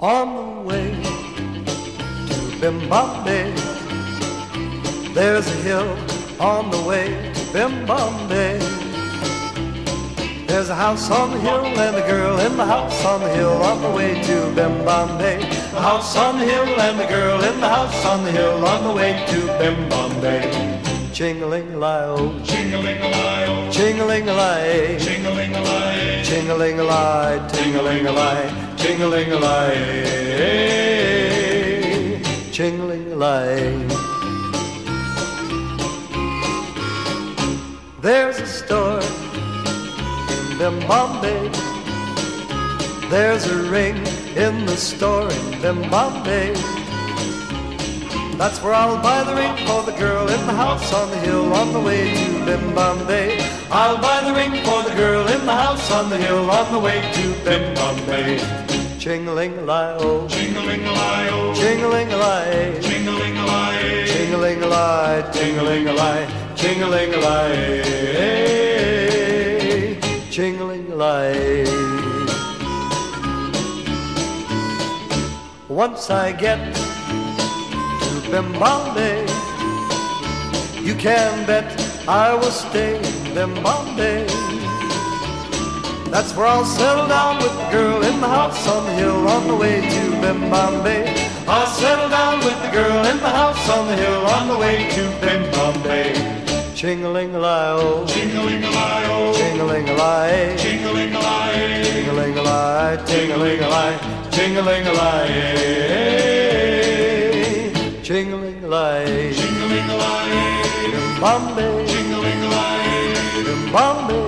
on the way to Bimbombey. There's a hill on the way to Bimbombey. There's a house on the hill and a girl in the house on the hill on the way to Bimbombey. A house on the hill and a girl in the house on the hill on the way to Bimbombey. Ching-a-ling-a-lie-oh, ching-a-ling-a-lie, ching-a-ling-a-lie, oh. ching-a-ling-a-lie, ting-a-ling-a-lie, ching-a-ling-a-lie. There's a store in Bimbombey. There's a ring in the store in Bimbombey. That's where I'll buy the ring for the girl in the house on the hill on the way to Bimbombey. I'll buy the ring for the the on the hill on the way to Bimbombey. Ching-a-ling-a-lie-oh, ching-a-ling-a-lie-oh, ching-a-ling-a-lie, ching-a-ling-a-lie, Ching-a-ling-a-lie, ting-a-ling-a-lie, ching-a-ling-a-lie, ching-a-ling-a-lie. Once I get to Bimbombey, you can bet I will stay in Bimbombey. That's where I'll settle down with the girl in the house on the hill on the way to Bimbombey. I'll settle down with the girl in the house on the hill on the way to Bimbombey. Ching-a-ling-a-lie-oh, ching-a-ling-a-lie-oh, ching-a-ling-a-lie, ching-a-ling-a-lie, ting-a-ling-a-lie, ting-a-ling-a-lie, ting-a-ling-a-lie, ching-a-ling-a-lie, ching-a-ling-a-lie, Bimbombey, ching-a-ling-a-lie, Bimbombey,